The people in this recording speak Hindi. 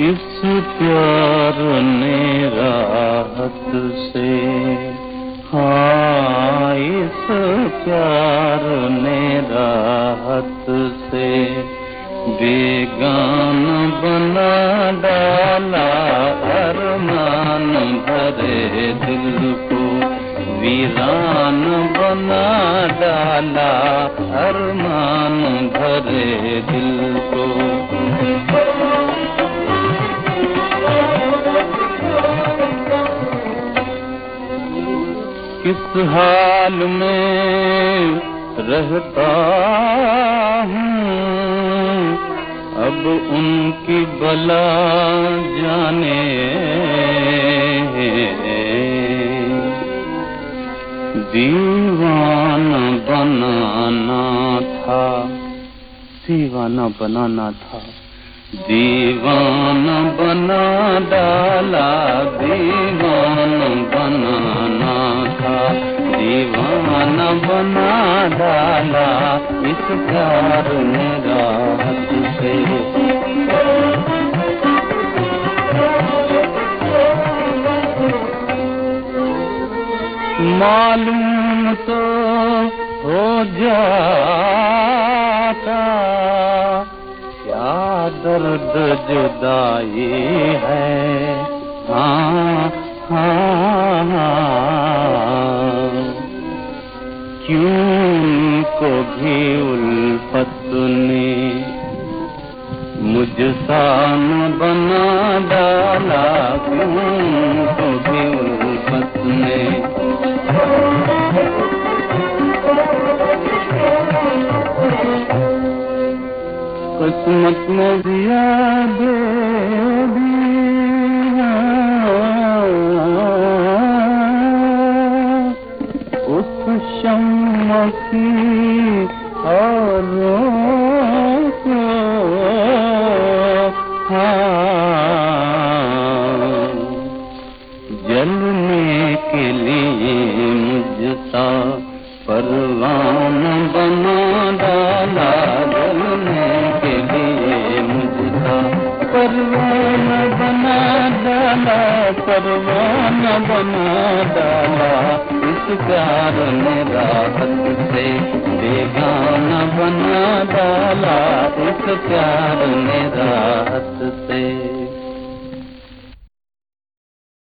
इस प्यार ने राहत से हाँ इस प्यार ने राहत से, बेगान बना डाला, अरमान भरे दिल को, वीरान बना डाला, अरमान भरे दिल को। किस हाल में रहता हूँ? अब उनकी बला जाने दीवाना बनाना था, दीवाना बनाना था, दीवाना बना डाला दीवाना बना डाला इस प्यार ने रात से। मालूम तो हो जाता क्या दर्द जुदाई है? हाँ हाँ, हाँ। क्यों को भी उल्फत ने मुझ सान बना डाला? क्यों को भी उल्फत ने? किस्मत में दिया दे उस परवान बना डाला इस प्यार ने राहत से बेगाना बना डाला इस प्यार ने राहत से